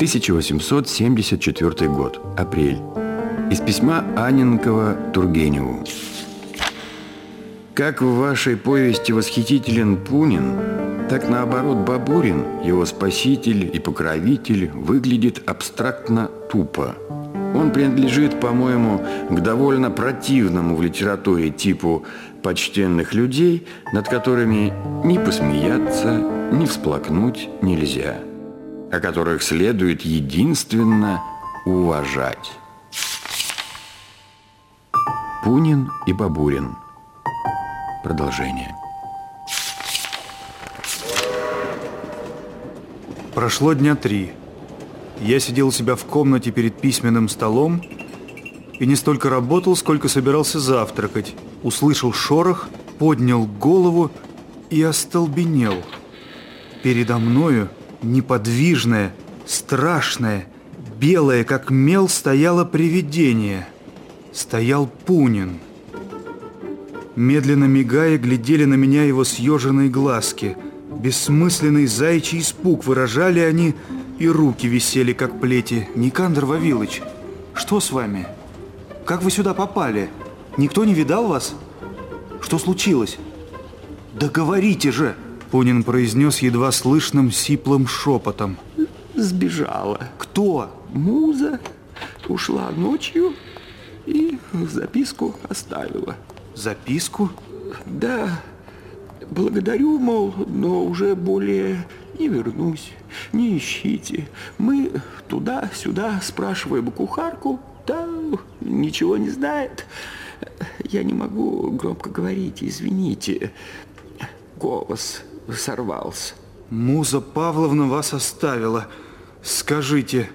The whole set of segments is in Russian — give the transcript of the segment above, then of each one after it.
1874 год. Апрель. Из письма Аненкова Тургеневу. Как в вашей повести восхитителен Пунин, так наоборот Бабурин, его спаситель и покровитель, выглядит абстрактно тупо. Он принадлежит, по-моему, к довольно противному в литературе типу почтенных людей, над которыми ни посмеяться, ни всплакнуть нельзя, о которых следует единственно уважать. Пунин и Бабурин. Продолжение. Прошло дня три. Я сидел у себя в комнате перед письменным столом и не столько работал, сколько собирался завтракать. Услышал шорох, поднял голову и остолбенел. Передо мною неподвижное, страшное, белое, как мел, стояло привидение. Стоял Пунин. Медленно мигая, глядели на меня его съеженные глазки. Бессмысленный заячий испуг выражали они, и руки висели, как плети. «Никандр Вавилович, что с вами? Как вы сюда попали? Никто не видал вас? Что случилось? Да говорите же!» Пунин произнес едва слышным сиплым шепотом. Сбежала. «Кто?» Муза ушла ночью и записку оставила. Записку? Да, благодарю, мол, но уже более не вернусь, не ищите. Мы туда-сюда спрашиваем кухарку, да ничего не знает. Я не могу громко говорить, извините. Голос сорвался. Муза Павловна вас оставила. Скажите,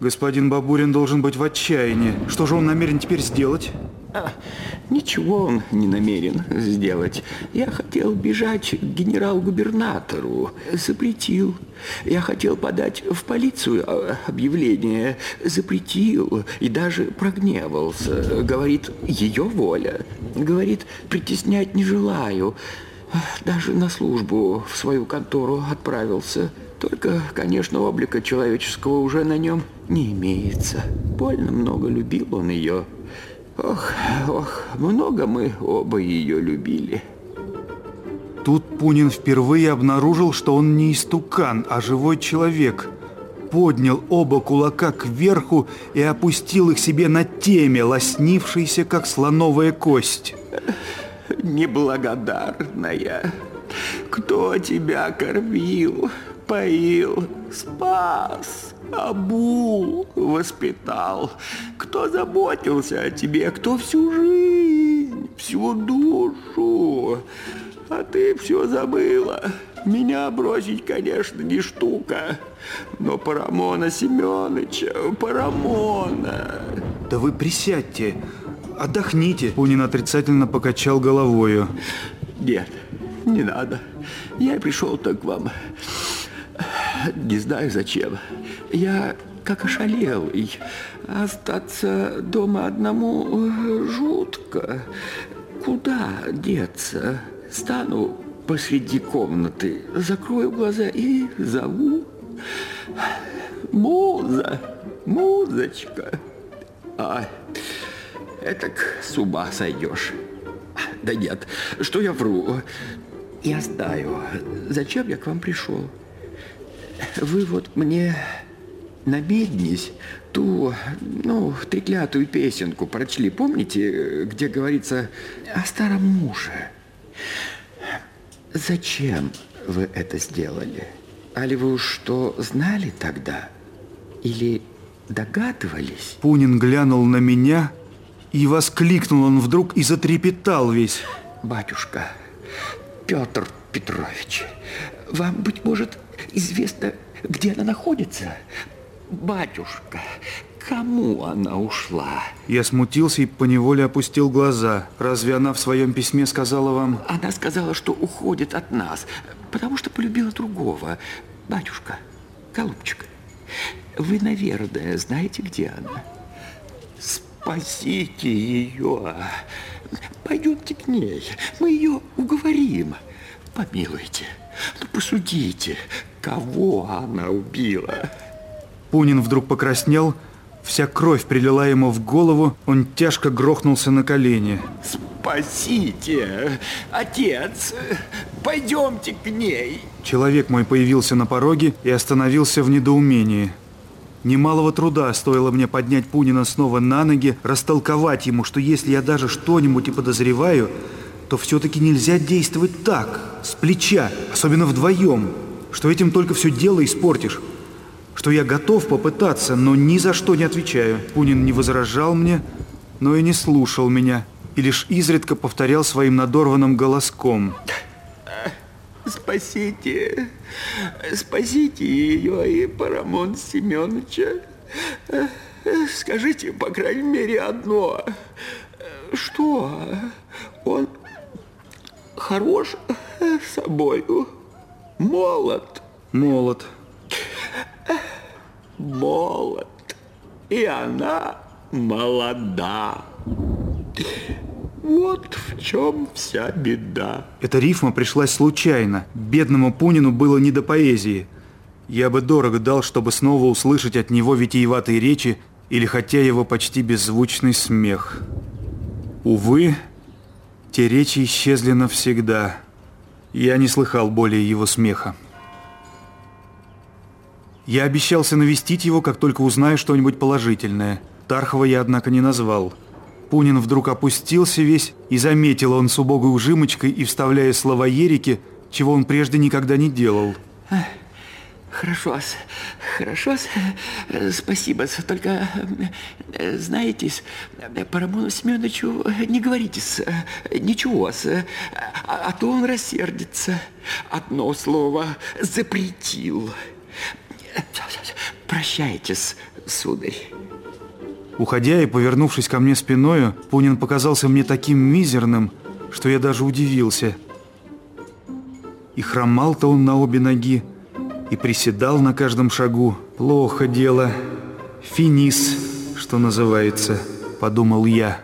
господин Бабурин должен быть в отчаянии. Что же он намерен теперь сделать? А, ничего он не намерен сделать. Я хотел бежать к генерал-губернатору. Запретил. Я хотел подать в полицию а, объявление. Запретил и даже прогневался. Говорит, ее воля. Говорит, притеснять не желаю. Даже на службу в свою контору отправился. Только, конечно, облика человеческого уже на нем не имеется. Больно много любил он ее. Ох, ох, много мы оба ее любили. Тут Пунин впервые обнаружил, что он не истукан, а живой человек. Поднял оба кулака кверху и опустил их себе на теме, лоснившейся, как слоновая кость. Неблагодарная, кто тебя кормил, поил, спас? обул, воспитал, кто заботился о тебе, кто всю жизнь, всю душу. А ты все забыла. Меня бросить, конечно, не штука. Но Парамона Семеновича, Парамона... Да вы присядьте, отдохните. Пунин отрицательно покачал головою. Нет, не надо. Я пришел так к вам. Не знаю зачем. Я как ошалелый. Остаться дома одному э, жутко. Куда деться? Стану посреди комнаты, закрою глаза и зову. Муза, музочка. А, это с ума сойдешь. Да нет, что я вру. Я знаю, зачем я к вам пришел. Вы вот мне на меднись ту, ну, треклятую песенку прочли, помните, где говорится о старом муже? Зачем вы это сделали? Али вы уж что знали тогда? Или догадывались? Пунин глянул на меня, и воскликнул он вдруг и затрепетал весь. Батюшка, Петр Петрович, вам, быть может, известно, где она находится? Батюшка, кому она ушла? Я смутился и поневоле опустил глаза. Разве она в своем письме сказала вам? Она сказала, что уходит от нас, потому что полюбила другого. Батюшка, голубчик, вы, наверное, знаете, где она? Спасите ее. Пойдемте к ней. Мы ее уговорим. Помилуйте. Ну, посудите, кого она убила. Пунин вдруг покраснел, вся кровь прилила ему в голову, он тяжко грохнулся на колени. Спасите, отец, пойдемте к ней. Человек мой появился на пороге и остановился в недоумении. Немалого труда стоило мне поднять Пунина снова на ноги, растолковать ему, что если я даже что-нибудь и подозреваю, то все-таки нельзя действовать так, с плеча, особенно вдвоем, что этим только все дело испортишь, что я готов попытаться, но ни за что не отвечаю. Пунин не возражал мне, но и не слушал меня, и лишь изредка повторял своим надорванным голоском. Спасите, спасите ее и Парамон Семеновича. Скажите, по крайней мере, одно. Что? Он хорош собою, молод. Молод. Молод. И она молода. Вот в чем вся беда. Эта рифма пришлась случайно. Бедному Пунину было не до поэзии. Я бы дорого дал, чтобы снова услышать от него витиеватые речи или хотя его почти беззвучный смех. Увы, те речи исчезли навсегда. Я не слыхал более его смеха. Я обещался навестить его, как только узнаю что-нибудь положительное. Тархова я, однако, не назвал – Пунин вдруг опустился весь, и заметил он с убогой ужимочкой и вставляя слова Ерики, чего он прежде никогда не делал. Хорошо, хорошо, спасибо. Только, знаете, Парамону Семеновичу не говорите ничего, а, а то он рассердится. Одно слово запретил. Прощайтесь, сударь. Уходя и повернувшись ко мне спиною, Пунин показался мне таким мизерным, что я даже удивился. И хромал-то он на обе ноги, и приседал на каждом шагу. Плохо дело. Финис, что называется, подумал я.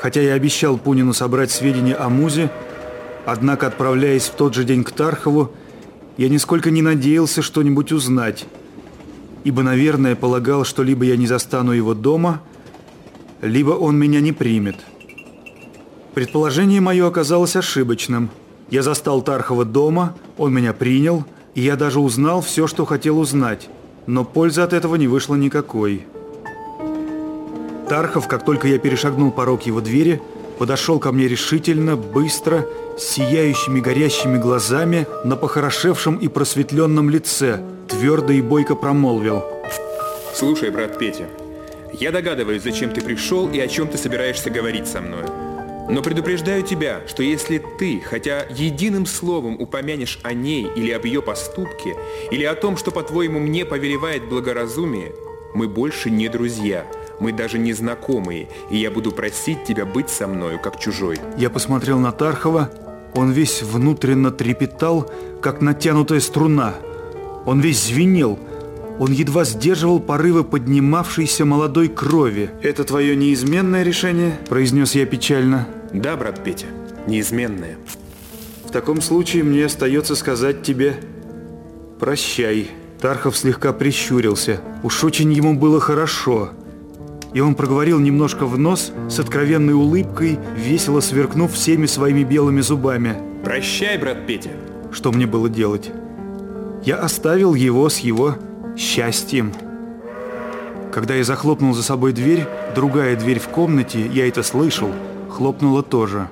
Хотя я обещал Пунину собрать сведения о Музе, однако, отправляясь в тот же день к Тархову, я нисколько не надеялся что-нибудь узнать – ибо, наверное, полагал, что либо я не застану его дома, либо он меня не примет. Предположение мое оказалось ошибочным. Я застал Тархова дома, он меня принял, и я даже узнал все, что хотел узнать, но пользы от этого не вышло никакой. Тархов, как только я перешагнул порог его двери, подошел ко мне решительно, быстро, с сияющими горящими глазами на похорошевшем и просветленном лице – твердо и бойко промолвил. Слушай, брат Петя, я догадываюсь, зачем ты пришел и о чем ты собираешься говорить со мной. Но предупреждаю тебя, что если ты хотя единым словом упомянешь о ней или об ее поступке, или о том, что, по-твоему, мне повелевает благоразумие, мы больше не друзья, мы даже не знакомые, и я буду просить тебя быть со мною, как чужой. Я посмотрел на Тархова, он весь внутренно трепетал, как натянутая струна – он весь звенел. Он едва сдерживал порывы поднимавшейся молодой крови. «Это твое неизменное решение?» – произнес я печально. «Да, брат Петя, неизменное». «В таком случае мне остается сказать тебе «прощай». Тархов слегка прищурился. Уж очень ему было хорошо. И он проговорил немножко в нос с откровенной улыбкой, весело сверкнув всеми своими белыми зубами. «Прощай, брат Петя!» Что мне было делать? Я оставил его с его счастьем. Когда я захлопнул за собой дверь, другая дверь в комнате, я это слышал, хлопнула тоже.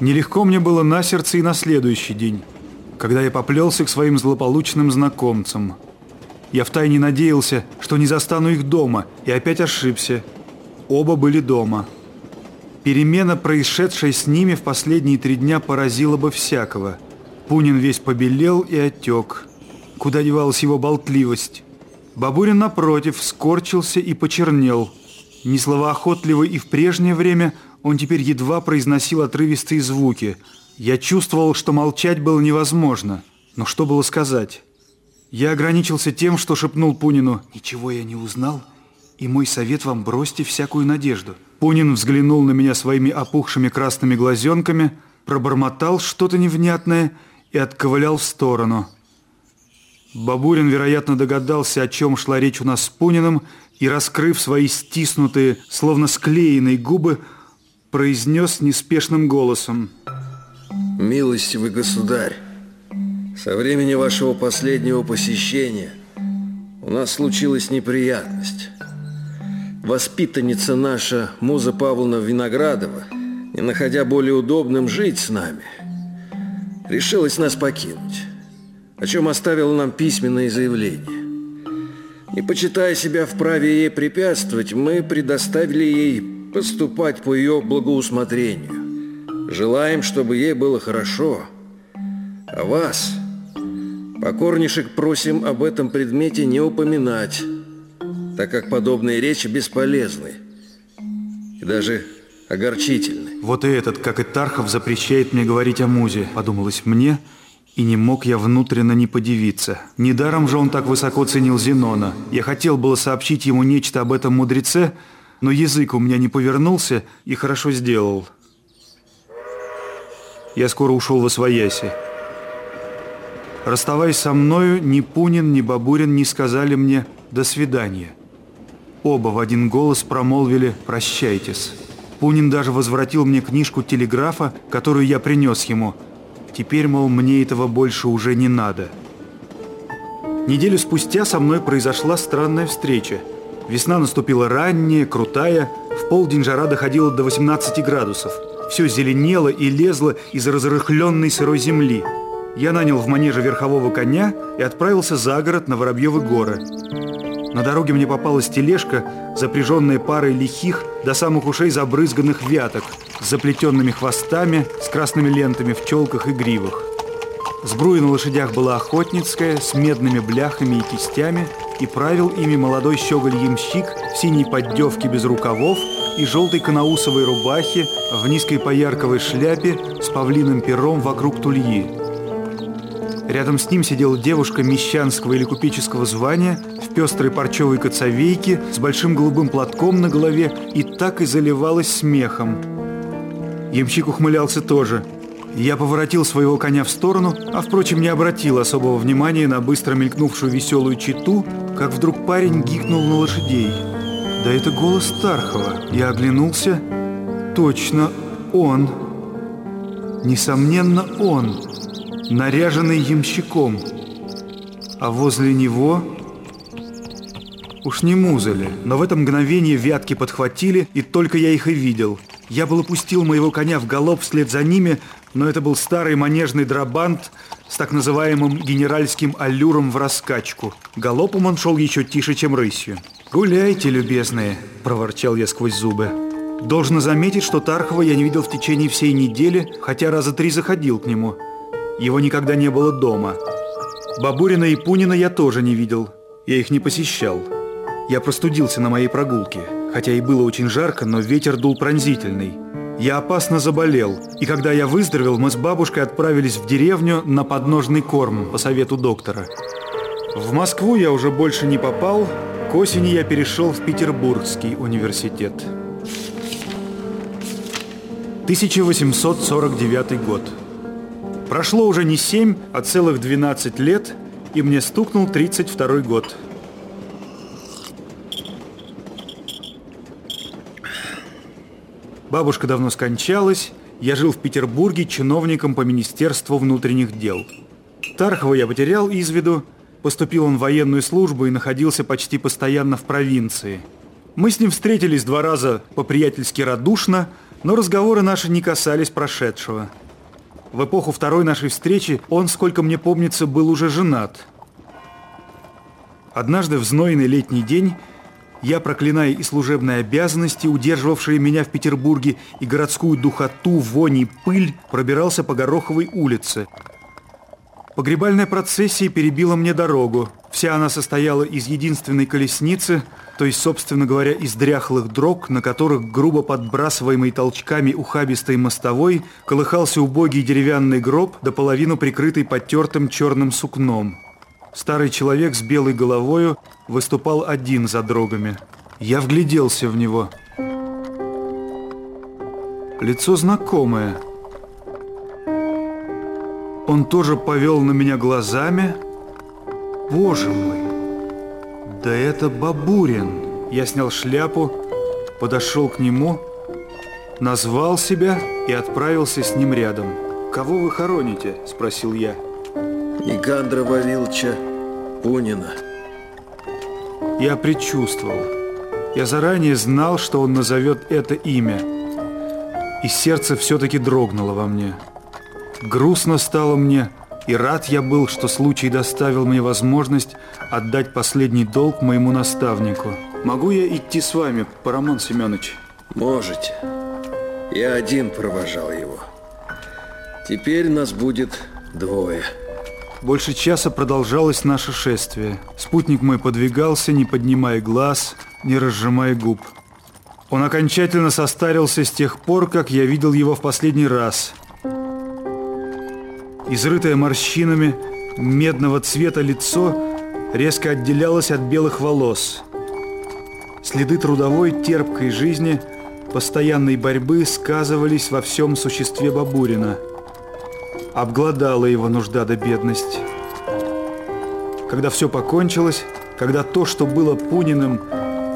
Нелегко мне было на сердце и на следующий день, когда я поплелся к своим злополучным знакомцам. Я втайне надеялся, что не застану их дома, и опять ошибся. Оба были дома. Перемена, происшедшая с ними в последние три дня, поразила бы всякого. Пунин весь побелел и отек. Куда девалась его болтливость? Бабурин, напротив, скорчился и почернел. Не словоохотливый и в прежнее время, он теперь едва произносил отрывистые звуки. Я чувствовал, что молчать было невозможно. Но что было сказать? Я ограничился тем, что шепнул Пунину «Ничего я не узнал, и мой совет вам бросьте всякую надежду». Пунин взглянул на меня своими опухшими красными глазенками, пробормотал что-то невнятное и отковылял в сторону – Бабурин, вероятно, догадался, о чем шла речь у нас с Пуниным, и, раскрыв свои стиснутые, словно склеенные губы, произнес неспешным голосом. «Милостивый государь, со времени вашего последнего посещения у нас случилась неприятность. Воспитанница наша, Муза Павловна Виноградова, не находя более удобным жить с нами, решилась нас покинуть, о чем оставила нам письменное заявление. Не почитая себя вправе ей препятствовать, мы предоставили ей поступать по ее благоусмотрению. Желаем, чтобы ей было хорошо. А вас, покорнейших, просим об этом предмете не упоминать, так как подобные речи бесполезны и даже огорчительны. Вот и этот, как и Тархов, запрещает мне говорить о музе, подумалось мне, и не мог я внутренно не подивиться. Недаром же он так высоко ценил Зенона. Я хотел было сообщить ему нечто об этом мудреце, но язык у меня не повернулся и хорошо сделал. Я скоро ушел во свояси. Расставаясь со мною, ни Пунин, ни Бабурин не сказали мне «до свидания». Оба в один голос промолвили «прощайтесь». Пунин даже возвратил мне книжку телеграфа, которую я принес ему. Теперь, мол, мне этого больше уже не надо. Неделю спустя со мной произошла странная встреча. Весна наступила ранняя, крутая, в полдень жара доходила до 18 градусов. Все зеленело и лезло из разрыхленной сырой земли. Я нанял в манеже верхового коня и отправился за город на Воробьевы горы. На дороге мне попалась тележка, запряженная парой лихих, до самых ушей забрызганных вяток, с заплетенными хвостами, с красными лентами в челках и гривах. Сбруя на лошадях была охотницкая, с медными бляхами и кистями, и правил ими молодой щеголь-ямщик в синей поддевке без рукавов и желтой канаусовой рубахе в низкой поярковой шляпе с павлиным пером вокруг тульи. Рядом с ним сидела девушка мещанского или купеческого звания в пестрой парчевой коцовейке с большим голубым платком на голове и так и заливалась смехом. Ямщик ухмылялся тоже. Я поворотил своего коня в сторону, а, впрочем, не обратил особого внимания на быстро мелькнувшую веселую читу, как вдруг парень гикнул на лошадей. Да это голос Тархова. Я оглянулся. Точно он. Несомненно, он наряженный ямщиком, а возле него уж не музыли, но в это мгновение вятки подхватили, и только я их и видел. Я был опустил моего коня в галоп вслед за ними, но это был старый манежный драбант с так называемым генеральским аллюром в раскачку. Галопом он шел еще тише, чем рысью. «Гуляйте, любезные!» – проворчал я сквозь зубы. Должно заметить, что Тархова я не видел в течение всей недели, хотя раза три заходил к нему – его никогда не было дома. Бабурина и Пунина я тоже не видел. Я их не посещал. Я простудился на моей прогулке. Хотя и было очень жарко, но ветер дул пронзительный. Я опасно заболел, и когда я выздоровел, мы с бабушкой отправились в деревню на подножный корм по совету доктора. В Москву я уже больше не попал, к осени я перешел в Петербургский университет. 1849 год. Прошло уже не 7, а целых 12 лет, и мне стукнул 32 год. Бабушка давно скончалась, я жил в Петербурге чиновником по Министерству внутренних дел. Тархова я потерял из виду, поступил он в военную службу и находился почти постоянно в провинции. Мы с ним встретились два раза по-приятельски радушно, но разговоры наши не касались прошедшего – в эпоху второй нашей встречи он, сколько мне помнится, был уже женат. Однажды в знойный летний день я, проклиная и служебные обязанности, удерживавшие меня в Петербурге, и городскую духоту, вонь и пыль, пробирался по Гороховой улице. Погребальная процессия перебила мне дорогу. Вся она состояла из единственной колесницы – то есть, собственно говоря, из дряхлых дрог, на которых, грубо подбрасываемый толчками ухабистой мостовой, колыхался убогий деревянный гроб, до половину прикрытый потертым черным сукном. Старый человек с белой головою выступал один за дрогами. Я вгляделся в него. Лицо знакомое. Он тоже повел на меня глазами, Боже мой! Да это Бабурин! Я снял шляпу, подошел к нему, назвал себя и отправился с ним рядом. «Кого вы хороните?» – спросил я. Никандра Вавиловича Пунина. Я предчувствовал. Я заранее знал, что он назовет это имя. И сердце все-таки дрогнуло во мне. Грустно стало мне, и рад я был, что случай доставил мне возможность отдать последний долг моему наставнику. Могу я идти с вами, Парамон Семенович? Можете. Я один провожал его. Теперь нас будет двое. Больше часа продолжалось наше шествие. Спутник мой подвигался, не поднимая глаз, не разжимая губ. Он окончательно состарился с тех пор, как я видел его в последний раз. Изрытое морщинами, медного цвета лицо резко отделялось от белых волос. Следы трудовой, терпкой жизни, постоянной борьбы сказывались во всем существе Бабурина – обглодала его нужда до бедности. Когда все покончилось, когда то, что было Пуниным,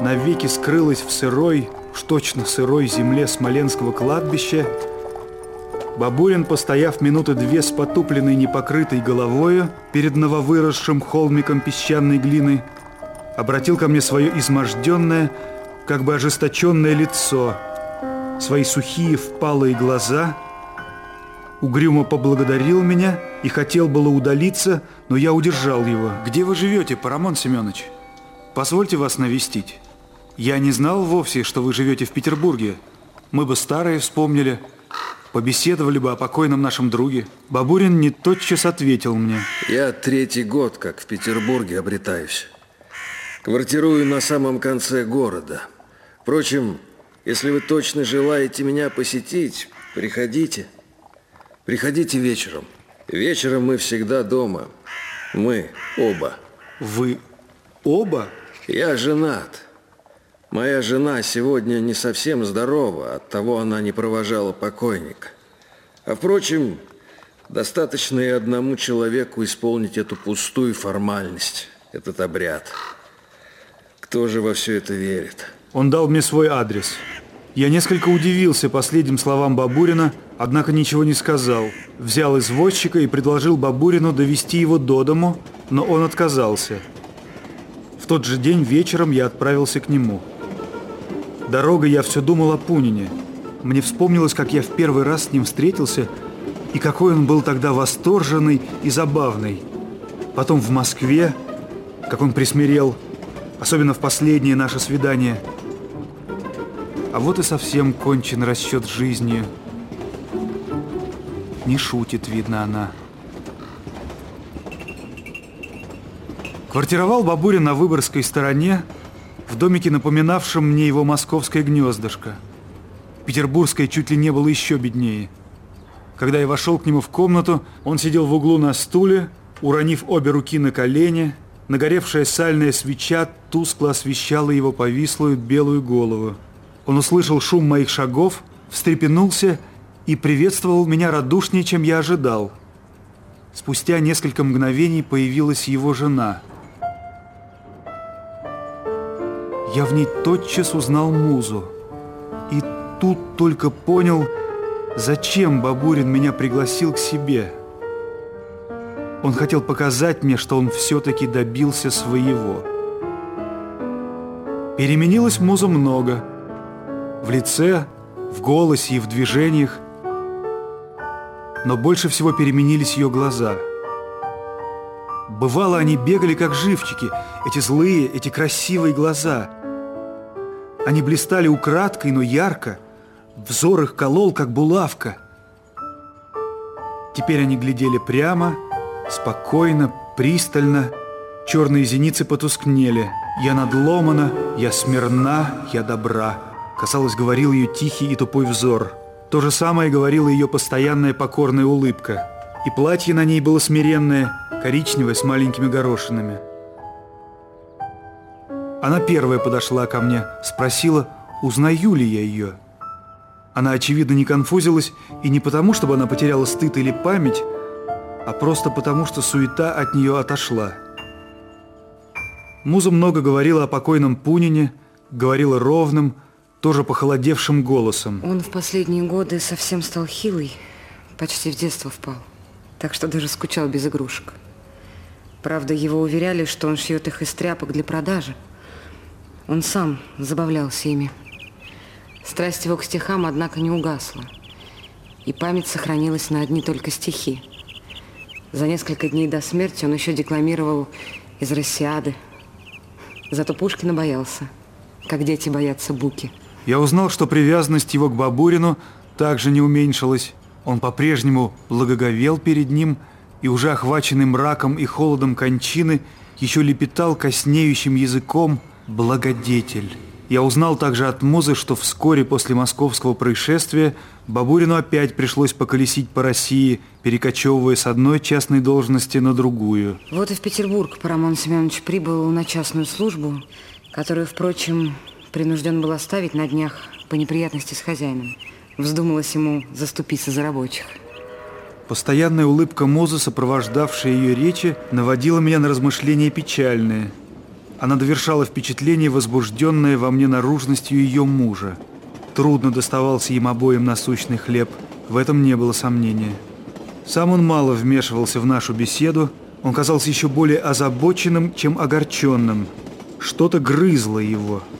навеки скрылось в сырой, уж точно сырой земле Смоленского кладбища, Бабурин, постояв минуты две с потупленной непокрытой головою перед нововыросшим холмиком песчаной глины, обратил ко мне свое изможденное, как бы ожесточенное лицо, свои сухие впалые глаза — угрюмо поблагодарил меня и хотел было удалиться, но я удержал его. «Где вы живете, Парамон Семенович? Позвольте вас навестить. Я не знал вовсе, что вы живете в Петербурге. Мы бы старые вспомнили, побеседовали бы о покойном нашем друге». Бабурин не тотчас ответил мне. «Я третий год как в Петербурге обретаюсь. Квартирую на самом конце города. Впрочем, если вы точно желаете меня посетить, приходите». Приходите вечером. Вечером мы всегда дома. Мы оба. Вы оба? Я женат. Моя жена сегодня не совсем здорова, оттого она не провожала покойника. А впрочем, достаточно и одному человеку исполнить эту пустую формальность, этот обряд. Кто же во все это верит? Он дал мне свой адрес. Я несколько удивился последним словам Бабурина, однако ничего не сказал. Взял извозчика и предложил Бабурину довести его до дому, но он отказался. В тот же день вечером я отправился к нему. Дорогой я все думал о Пунине. Мне вспомнилось, как я в первый раз с ним встретился, и какой он был тогда восторженный и забавный. Потом в Москве, как он присмирел, особенно в последнее наше свидание – а вот и совсем кончен расчет жизни. Не шутит, видно, она. Квартировал Бабурин на Выборгской стороне, в домике, напоминавшем мне его московское гнездышко. Петербургское чуть ли не было еще беднее. Когда я вошел к нему в комнату, он сидел в углу на стуле, уронив обе руки на колени, нагоревшая сальная свеча тускло освещала его повислую белую голову. Он услышал шум моих шагов, встрепенулся и приветствовал меня радушнее, чем я ожидал. Спустя несколько мгновений появилась его жена. Я в ней тотчас узнал музу. И тут только понял, зачем Бабурин меня пригласил к себе. Он хотел показать мне, что он все-таки добился своего. Переменилась муза много – в лице, в голосе и в движениях. Но больше всего переменились ее глаза. Бывало, они бегали как живчики, эти злые, эти красивые глаза. Они блистали украдкой, но ярко, взор их колол, как булавка. Теперь они глядели прямо, спокойно, пристально, черные зеницы потускнели. Я надломана, я смирна, я добра. Казалось, говорил ее тихий и тупой взор. То же самое говорила ее постоянная покорная улыбка. И платье на ней было смиренное, коричневое с маленькими горошинами. Она первая подошла ко мне, спросила, узнаю ли я ее. Она, очевидно, не конфузилась, и не потому, чтобы она потеряла стыд или память, а просто потому, что суета от нее отошла. Муза много говорила о покойном Пунине, говорила ровным, тоже похолодевшим голосом. Он в последние годы совсем стал хилый, почти в детство впал, так что даже скучал без игрушек. Правда, его уверяли, что он шьет их из тряпок для продажи. Он сам забавлялся ими. Страсть его к стихам, однако, не угасла. И память сохранилась на одни только стихи. За несколько дней до смерти он еще декламировал из «Россиады». Зато Пушкина боялся, как дети боятся буки. Я узнал, что привязанность его к Бабурину также не уменьшилась. Он по-прежнему благоговел перед ним и уже охваченный мраком и холодом кончины еще лепетал коснеющим языком «благодетель». Я узнал также от Музы, что вскоре после московского происшествия Бабурину опять пришлось поколесить по России, перекочевывая с одной частной должности на другую. Вот и в Петербург Парамон Семенович прибыл на частную службу, которую, впрочем, принужден был оставить на днях по неприятности с хозяином. Вздумалось ему заступиться за рабочих. Постоянная улыбка Музы, сопровождавшая ее речи, наводила меня на размышления печальные. Она довершала впечатление, возбужденное во мне наружностью ее мужа. Трудно доставался им обоим насущный хлеб, в этом не было сомнения. Сам он мало вмешивался в нашу беседу, он казался еще более озабоченным, чем огорченным. Что-то грызло его –